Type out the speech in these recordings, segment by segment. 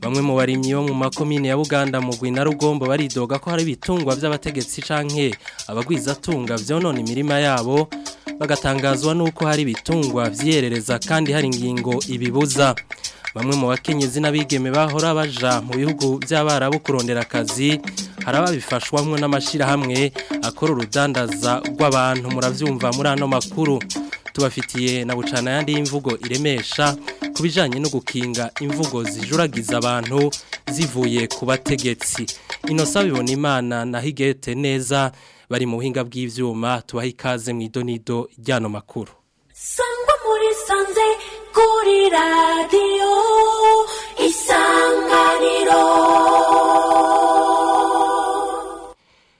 bamwe mu barimyi mu makomine ya buganda mugwi na rugombo baridoga ko hari ibitungwa by'abategetsi canke abagwizatunga byonona imirima yabo bagatangazwa n'uko hari bitungwa vyerereza kandi hari ingingo ibibuza bamwe mu bakenyezi n'abigeme bahora baja mu bihugu by'abarabu kurondera akazi hari ababifashwamo n'amashyirahamwe akora urudandaza rw'abantu murabyumva muri ano makuru tubafitiye na bucana yandi imvugo iremesha kubijanye no gukinga imvugo zijuragiza abantu zivuye ku bategetsi inosa bibona imana na higete neza bari mu buhinga bw'ibyuma tubaha ikaze mu idonido ry'ano makuru sangwa muri sanze kuri radiyo isanganiro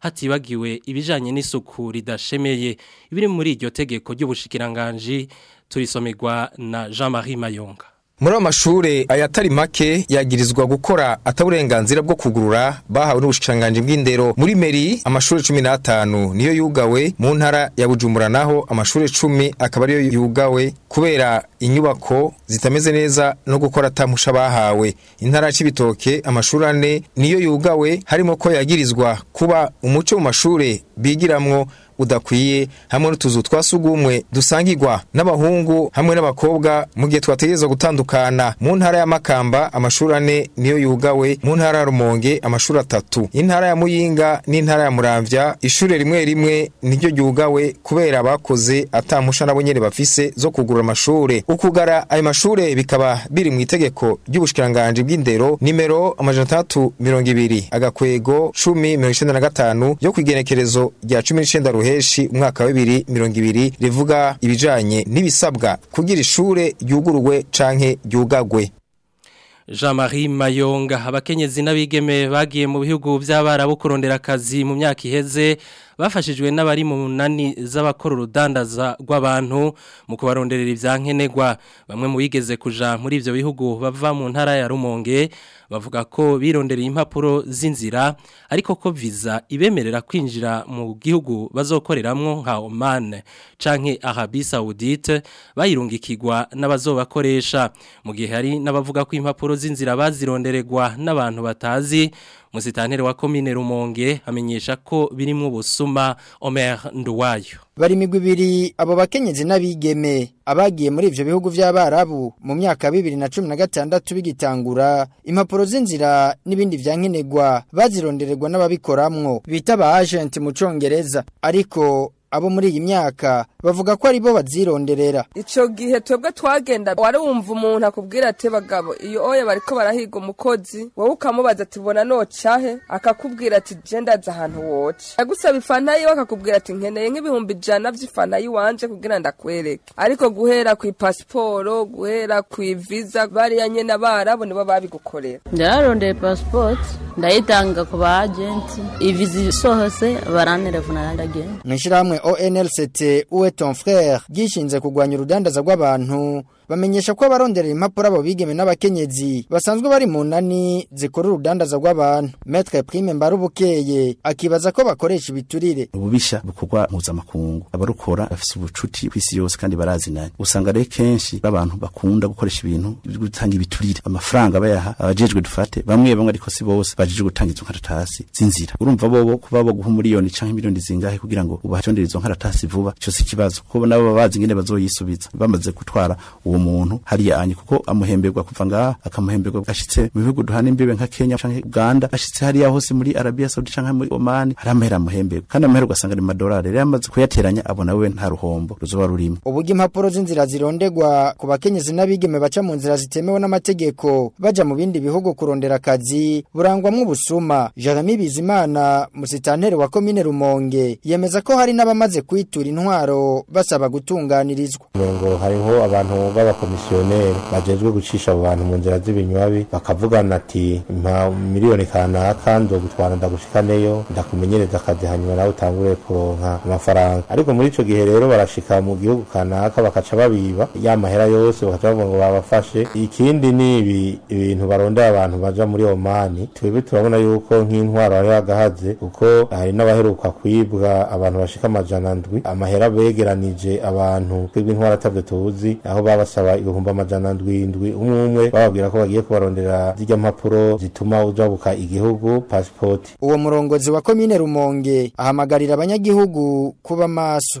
hatibagiwe ibijanye n'isuku ridashemeye ibiri muri iryo tegeko ry'ubushikiranganji turisomerwa na jean marie mayonga muri ayo mashuri ayatari make yagirizwa gukora ataburenganzira bwo kugurura bahawe n'ubushikiranganji bw'indero muri meri amashuri cumi n'atanu niyo yugawe mu ntara ya bujumbura naho amashuri cumi akaba ariyo yugawe kubera inyubako zitameze neza no gukora atamusha bahawe intara ya cibitoke amashuri ane niyo yugawe harimo ko yagirizwa kuba umuco mu mashuri bigiramwo udakwiye hamwe n'utuzu twa sugumwe dusangirwa n'abahungu hamwe n'abakobwa mu gihe twategerezwa gutandukana mu ntara ya Makamba amashuri ane niyo yugawe mu ntara ya Rumonge amashuri atatu intara ya Muyinga n'intara ya Muramvya ishuri rimwe rimwe niryo ryugawe kubera abakoze atamusha n'abonyene bafise zo kugura amashuri ukugara ayo mashuri bikaba biri mu itegeko ry'ubushikiranganje bw'indero nimero amajana atandatu mirongo ibiri agakwego cumi mirongo icenda na gatanu yo kw'igenekerezo itegeko rya cumi n'icyenda ruheshi umwaka wa mirongo ibiri rivuga ibijyanye n'ibisabwa kugira ishure ryugurwe canke ryugagwe jean marie mayonga abakenyezi n'abigeme bagiye mu bihugu by'abarabu kurondera akazi mu myaka iheze bafashijwe n'abari mu munani z'abakora urudandaza rw'abantu mu kubaronderera ibyankenerwa bamwe mu bigeze kuja muri ibyo bihugu bava mu ntara ya rumonge bavuga ko birondereye impapuro z'inzira ariko ko visa ibemerera kwinjira mu gihugu bazokoreramwo nka Oman canke Arabie Saoudite bayirungikirwa n'abazobakoresha mu gihe hari n'abavuga ko impapuro z'inzira bazirondererwa n'abantu batazi umusitanteri wa komine rumonge amenyesha ko birimo ubusuma Omer Nduwayo bari migwi ibiri abo bakenyezi n'abigeme abagiye muri ivyo bihugu vy'abarabu mu myaka bibiri na cumi na gatandatu bigitangura impapuro z'inzira n'ibindi vyankenerwa bazirondererwa n'ababikoramwo bita ba agent mu cyongereza ariko abo muri iyi myaka bavuga ko aribo bazironderera icyo gihe twebwe twagenda wari wumva umuntu akubwira ati bagabo iyo oya bariko barahiga umukozi wowe ukamubaza ati bona nocahe akakubwira ati je ndaza ahantu woca agusaba ifanta yiwe akakubwira ati nkeneye nk'ibihumbi ijana vy'ifanta yiwanje kugira ndakwereke ariko guhera ku ipasiporo guhera ku iviza bariya nyene abarabu nibo babigukorera ndararondeye pasipoti ndayitanga ku ba agenti iviza isohose baranterefona ndagenda mw'ishirahamwe ONLCT uwe ton frère gishinze kugwanya urudandaza rw'abantu bamenyesha ko abarondera impapuro abo bigeme n'abakenyezi basanzwe bari mu nani zikora urudandaza rw'abantu metre prime mbarubukeye akibaza ko bakoresha ibiturire ububisha bukogwa mpuzamakungu abarukora bafise ubucuti kw'isi yose kandi barazinanye usanga rero kenshi b'abantu bakunda gukoresha ibintu byo gutanga ibiturire amafaranga bayaha abajejwe dufate bamwe bamwe ariko si bose bajejwe gutanga izo nkaratasi zinzira urumva bobo kuba bo guha miliyoni canke miliyoni zingahe kugira ngo ubahatondere izo nkaratasi vuba cyose si kibazo ko nabo babazi ingene bazoyisubiza bamaze gutwara uwo uwo muntu hariya anye kuko amuhemberwa kuva ngaha akamuhemberwa ashitse mu bihugu duhana imbibe nka Kenya canke Uganda ashitse hariya hose muri Arabia Saudi canke muri Oman haramahera amuhemberwa kandi amahera ugasanga ni madolari rero amaze kuyateranya abona we nta ruhombo ruzoba rurimo ubugi impapuro z'inzira zirondegwa ku bakenyezi n'abigeme baca mu nzira zitemewe n'amategeko bajya mu bindi bihugu kurondera akazi burangwamwo ubusuma Jeremy Bizimana musitanteri wa komine Rumonge yemeza ko hari n'abamaze kwitura intwaro basaba gutunganirizwa hariho abantu n'abakomisiyoneri bajejwe gucisha abo bantu mu nzira z'ibinywabi bakavugana ati mpa miliyoni kanaka ndogutwara ndagushikaneyo ndakumenyereza akazi hanyuma nawe utangure kuronka amafaranga ariko muri icyo gihe rero barashika mu gihugu kanaka bakaca babiba ya mahera yose bakaca bavuga ngo babafashe ikindi ni ibi ibintu barondera abantu baja muri omani twebwe turabona yuko nk'intwaro ari agahaze kuko hari n'abaheruka kwibwa abantu bashika amajana ndwi amahera begeranije abantu twebwe intwaro atavyo tuzi aho babasa basaba ibihumbi amajana ndwi umwe umwe bababwira ko bagiye kubarondera zijya mpapuro zituma ujabuka igihugu pasipoti uwo murongozi wa komine rumonge ahamagarira abanyagihugu kuba maso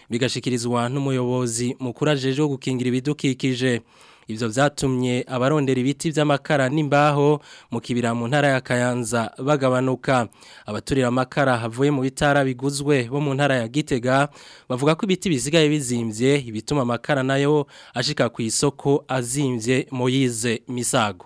bigashikirizwa n'umuyobozi mukuru ajeje gukingira ibidukikije Ibyo byatumye abarondera ibiti by'amakara n'imbaho mu kibira mu ntara ya Kayanza bagabanuka. Abaturira amakara havuye mu bitara biguzwe bo mu ntara ya Gitega bavuga ko ibiti bisigaye bizimbye ibituma amakara nayo ashika ku isoko azimbye mu misago.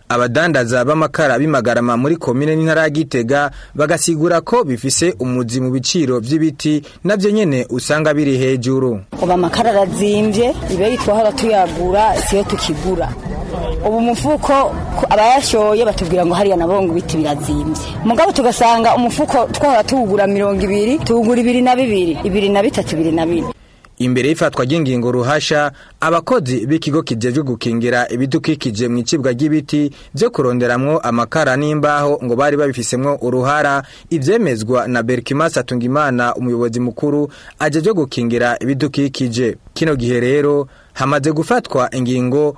abadandaza b'amakara b'imagarama muri komine n'intara ya Gitega bagasigura ko bifise umuzi mu biciro by'ibiti nabyo nyene usanga biri hejuru ubu amakara arazimvye ibe yitwaho abatuyagura siyo tukigura ubu umufuko abayashoye batubwira ngo hariya nabo ngo ibiti birazimbye mugabo tugasanga umufuko twahora tuwugura mirongo ibiri tuwugura ibiri na bibiri ibiri na bitatu ibiri na bine imbere y'ifatwa ry'ingingo ruhasha abakozi b'ikigo kijejwe gukingira ibidukikije mu icibwa ry'ibiti byo kuronderamwo amakara n'imbaho ngo bari babifisemwo uruhara ibyemezwa na Berkimas Atungimana umuyobozi mukuru ajejwe gukingira ibidukikije kino gihe rero hamaze gufatwa ingingo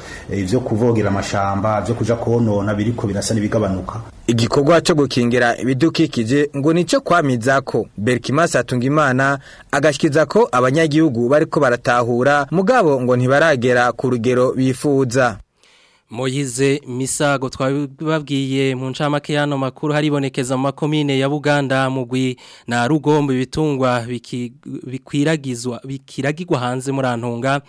eh, ibyo kuvogera amashamba byo kujya konona biri biriko birasa n'ibigabanuka igikorwa cyo gukingira ibidukikije ngo nicyo nico kwamizako Berkimas Atungimana agashyikiza ko abanyagihugu bariko baratahura mugabo ngo ntibaragera ku rugero bifuza Moyize misago twababwiye mu ncamake y'ano makuru haribonekeza mu makomine ya Buganda mugwi na rugombo ibitungwa bikwiragizwa bikiragirwa hanze muri antunga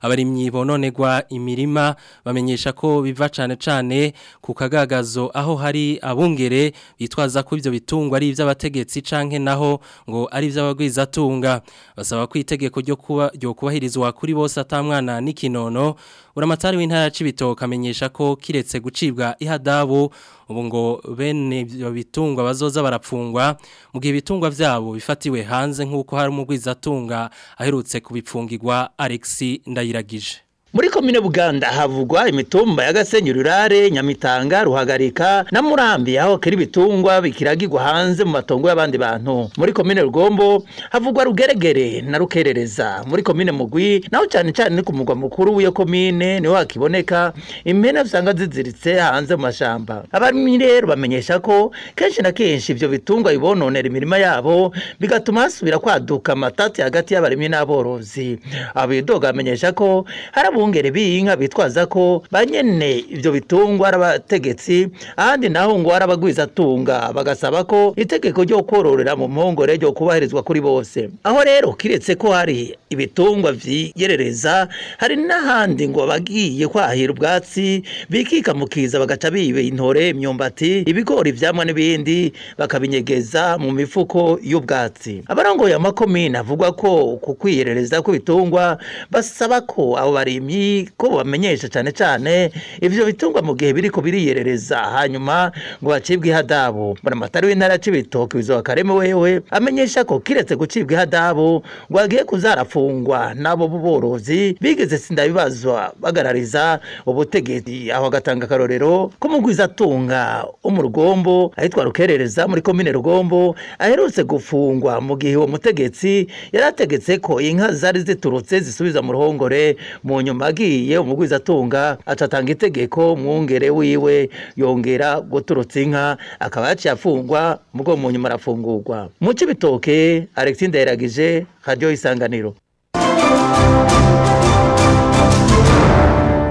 abarimyi bononegwa imirima bamenyesha ko biva cane cane ku kagagazo aho hari abungere bitwaza ko ibyo bitungwa ari ivy'abategetsi canke naho ngo ari ivy'abagwizatunga basaba ko itegeko ryo kuba ryo kubahirizwa kuri bose atamwana n'ikinono uramatari w'intara Cibitoke amenyesha ko kiretse gucibwa ihadabo ubu ngo bene ibyo bitungwa bazoza barapfungwa mu gihe ibitungwa byabo bifatiwe hanze nk'uko hari umugwizatunga aherutse kubipfungirwa Alexi ndayiragije muri komine buganda havugwa imitumba ya gasenyi rurare nyamitanga ruhagarika na murambi aho kiri ibitungwa bikiragirwa hanze mu matongo y'abandi bantu muri komine rugombo havugwa rugeregere na rukerereza muri komine mugwi naho cyane cyane ni ku mugwa mukuru w'iyo komine niho hakiboneka impene usanga ziziritse hanze mu mashamba abarimyi rero bamenyesha ko kenshi na kenshi ibyo bitungwa bibononera imirima yabo bigatuma hasubira kwaduka amatati hagati y'abarimyi n'aborozi abidoga bamenyesha ko hari abungeri b'iyi bitwaza ko ba ibyo bitungwa ari abategetsi ahandi naho ngo ari abagwizatunga bagasaba ko itegeko ryo kororera mu mpongore ryo kubahirizwa kuri bose aho rero kiretse ko hari ibitungwa vyiyerereza hari n'ahandi ngo bagiye kwahira ubwatsi bikika mukiza bagaca bibe intore imyumbati ibigori vyamwa n'ibindi bakabinyegeza mu mifuko y'ubwatsi abarongoye amakomine avugwa ko ku kwiyerereza kw'ibitungwa basaba ko abo barimyi abaturage ko bamenyesha cyane cyane ibyo bitungwa mu gihe biri kubiriyerereza hanyuma ngo bacibwe ihadabu buramatari w'intara y'ibitoki bizuba kareme wewe amenyesha ko kiretse gucibwa ihadabu ngo agiye kuzarafungwa n'abo borozi bigeze sindabibazwa bagarariza ubutegetsi aho agatanga akarorero ko mugwizatunga rugombo ahitwa rukerereza muri komine rugombo aherutse gufungwa mu gihe uwo mutegetsi yari ategetse ko inka zari ziturutse zisubiza mu ruhongore mu nyuma agiye umugwizatunga acatanga itegeko mwungere wiwe yongera guturutsa inka akaba yaciye afungwa mugo mu nyuma arafungurwa mu cibitoke Alexis Ndayiragije radio isanganiro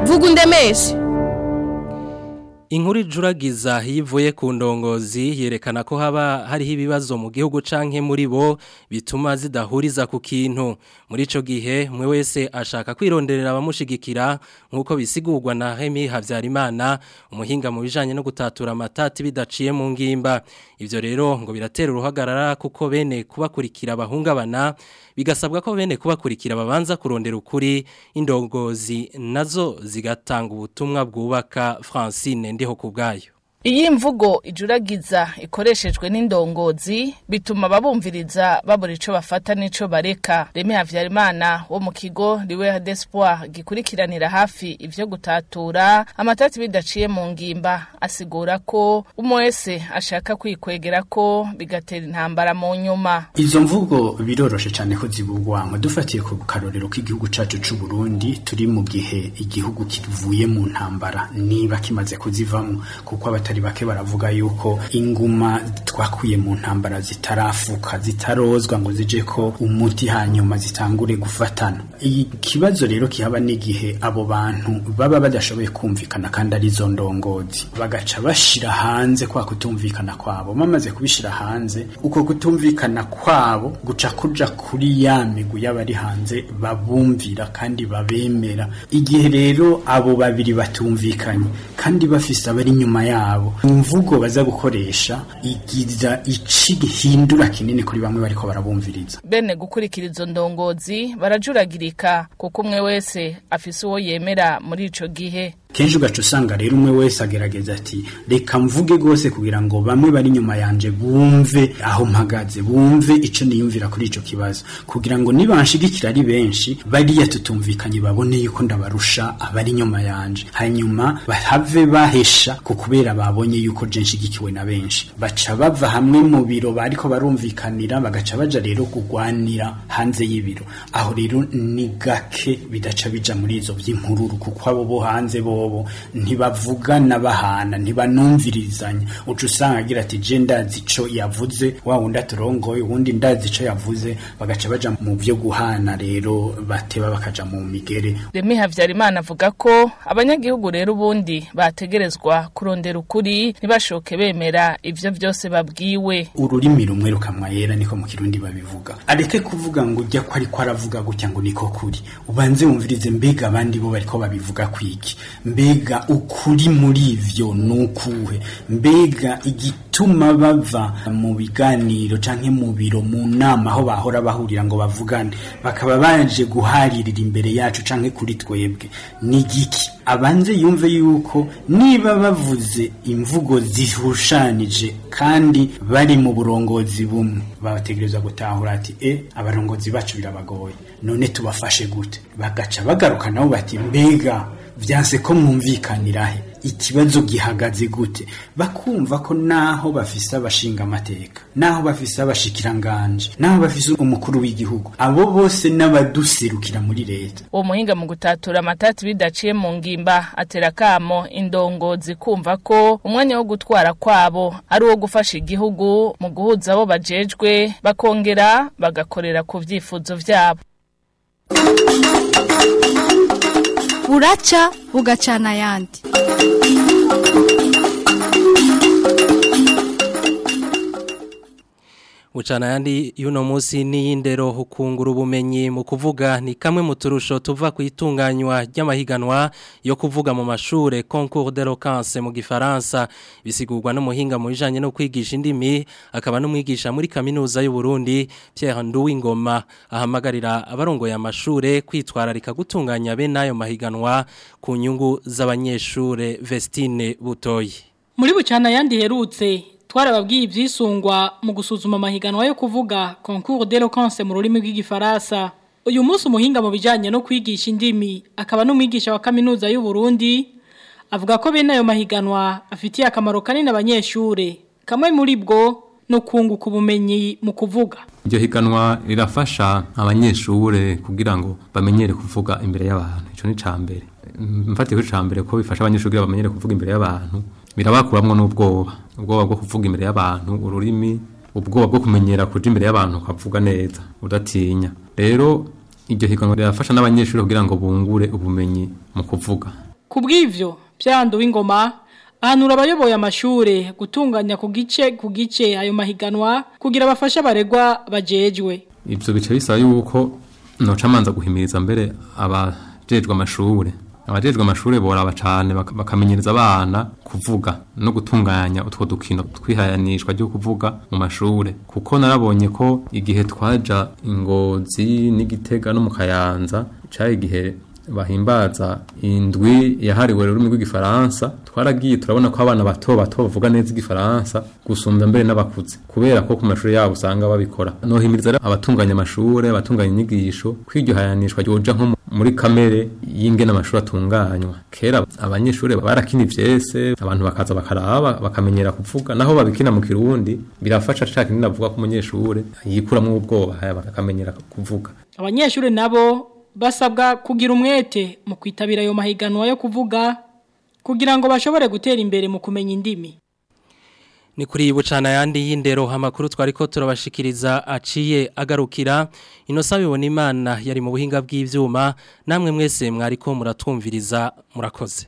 Vugu ndemeshe inkuru ijuragiza yivuye ku ndongozi yerekana ko haba hariho ibibazo mu gihugu canke muri bo bituma zidahuriza ku kintu muri ico gihe umwe wese ashaka kwironderera abamushigikira nk'uko bisigurwa na Remy Havyarimana umuhinga mu bijanye no gutatura amatati bidaciye mu ngimba ivyo rero ngo biratera uruhagarara kuko bene kubakurikira abahungabana bigasabwa ko bene kubakurikira babanza kurondera ukuri indongozi nazo zigatanga ubutumwa bwubaka Francine ndiho ku iyi mvugo ijuragiza ikoreshejwe n'indongozi bituma ababumviriza babura icyo bafata n'icyo bareka reme habyarimana wo mu kigo riwe despoir gikurikiranira hafi ibyo gutatura amatati bidaciye mu ngimba asigura ko umwese ashaka kwikwegera ko bigatera intambara mu nyuma izo mvugo biroroshye cyane ko zibugwa ngo dufatiye ku karorero k'igihugu cyacu cy'u Burundi turi mu gihe igihugu kivuye mu ntambara niba kimaze kuzivamo kuko abatari abatari bake baravuga yuko inguma twakuye mu ntambara zitarafuka zitarozwa ngo zije ko umuti hanyuma zitangure gufatana ikibazo rero kihaba n'igihe abo bantu baba badashoboye kumvikana kandi ari zo ndongozi bagaca bashira hanze kwa kutumvikana kwabo bamaze kubishira hanze uko kutumvikana kwabo guca kuja kuri ya migu y'abari hanze babumvira kandi babemera igihe rero abo babiri batumvikanye kandi bafise abari inyuma yabo zabo imvugo baza gukoresha igira ici gihindura kinini kuri bamwe bariko barabumviriza bene gukurikira izo ndongozi barajuragirika kuko umwe wese afise uwo yemera muri ico gihe kenshi ugaca usanga rero umwe wese agerageza ati reka mvuge rwose kugira ngo bamwe bari inyuma yanjye bumve aho mpagaze bumve icyo niyumvira kuri icyo kibazo kugira ngo nibanshigikira ari benshi bariya tutumvikanye babone yuko ndabarusha abari inyuma yanjye hanyuma bahave bahesha ku kubera babonye yuko je nshigikiwe na benshi baca bava hamwe mu biro bariko barumvikanira bagaca baja rero kugwanira hanze y'ibiro aho rero ni gake bidaca bija muri izo by'impururu kuko abo bo hanze bo mwobo ntibavugana bahana ntibanumvirizanya uca usanga agira ati je ndazi ico yavuze wa wundi aturongoye uwundi ndazi ico yavuze bagaca baja mu byo guhana rero bateba bakaja mu migere Remy Habyarimana avuga ko abanyagihugu rero ubundi bategerezwa kurondera ukuri ntibashoke bemera ibyo byose babwiwe ururimi rumwe rukamwa yera niko mu kirundi babivuga areke kuvuga ngo ujya ko ariko aravuga gutya ngo niko kuri ubanze wumvirize mbega abandi bo bariko babivuga kwiki mbega ukuri muri ivyo nukuhe mbega igituma bava mu biganiro canke mu biro mu nama aho bahora bahurira ngo bavugane bakaba baje guharirira imbere yacu canke kuri twebwe ni giki abanze yumve yuko niba bavuze imvugo zihushanije kandi bari mu burongozi bumwe bategereza gutahura ati e abarongozi bacu birabagoye none tubafashe gute bagaca bagaruka nabo bati mbega byanse ko mwumvikanira he ikibazo gihagaze gute bakumva ko naho bafise abashinga amateka naho bafise abashikiranganje naho bafise umukuru w'igihugu abo bose n'abaduserukira muri leta uwo muhinga mu gutatura amatati bidaciye mu ngimba atera kamo indongozi kumva ko umwanya wo gutwara kwabo ari uwo gufasha igihugu mu guhuza abo bajejwe bakongera bagakorera ku byifuzo byabo buraca bugacana ayandi gucana yandi y'uno munsi n'iy'indero hukungura ubumenyi mu kuvuga ni kamwe mu turusho tuva ku itunganywa ry'amahiganwa yo kuvuga mu mashuri concours d'eloquence mu gifaransa bisigurwa n'umuhinga mu bijyanye no kwigisha indimi akaba n'umwigisha muri kaminuza y'u Burundi Pierre Nduwingoma ahamagarira abarongoye amashuri kwitwararika gutunganya bene ayo mahiganwa ku nyungu z'abanyeshuri Vestine Butoyi muri bucana yandi herutse twarababwiye ibyisungwa mu gusuzuma amahiganwa yo kuvuga concours d'éloquence mu rurimi rw'igifaransa uyu munsi umuhinga mu bijyanye no kwigisha indimi akaba n'umwigisha wa kaminuza y'u Burundi avuga ko bene ayo mahiganwa afitiye akamaro kanini abanyeshuri kamwe muri bwo no kunguka ubumenyi mu kuvuga iryo higanwa rirafasha abanyeshuri kugira ngo bamenyere kuvuga imbere y'abantu icyo ni cya mbere mfatiye kuri cya mbere ko bifasha abanyeshuri kugira bamenyere kuvuga imbere y'abantu birabakuramwo n'ubwoba ubwoba bwo kuvuga imbere y'abantu ururimi ubwoba bwo kumenyera kuja imbere y'abantu ukavuga neza udatinya rero iryo higanwa rirafasha n'abanyeshuri kugira ngo bungure ubumenyi mu kuvuga ku bw'ivyo byandu w'ingoma ahanura abayoboye amashure gutunganya ku gice ku gice ayo mahiganwa kugira abafashe abaregwa bajejwe ibyo bice bisaba yuko ntoca guhimiriza mbere abajejwe amashuri. abajejwe amashuri boraba cane bakamenyereza abana kuvuga no gutunganya utwo dukino twihayanishwa ryo kuvuga mu mashuri kuko narabonye ko igihe twaja ingozi n'igitega no mu kayanza cari igihe bahimbaza indwi yahariwe ururimi rw'igifaransa twaragiye turabona ko abana bato bato bavuga neza igifaransa gusumba mbere n'abakuze kubera ko ku mashuri yabo usanga babikora nohimiriza abatunganya amashuri abatunganya inyigisho kwiryo hayanishwa ryoja nko muri kamere y'ingene amashuri atunganywa kera abanyeshuri barakina ivyese abantu bakaza bakaraba bakamenyera kuvuga naho babikina mu kirundi birafasha cakindi ndavuga ko umunyeshuri yikuramwo ubwoba bakamenyera kuvuga abanyeshuri nabo basabwa kugira umwete mu kwitabira ayo mahiganwa yo kuvuga kugira ngo bashobore gutera imbere mu kumenya indimi ni kuri bucana yandi y'indero hamakuru twari ko turabashikiriza aciye agarukira ino sabibona imana yari mu buhinga bw'ibyuma namwe mwese mwari ko muratwumviriza murakoze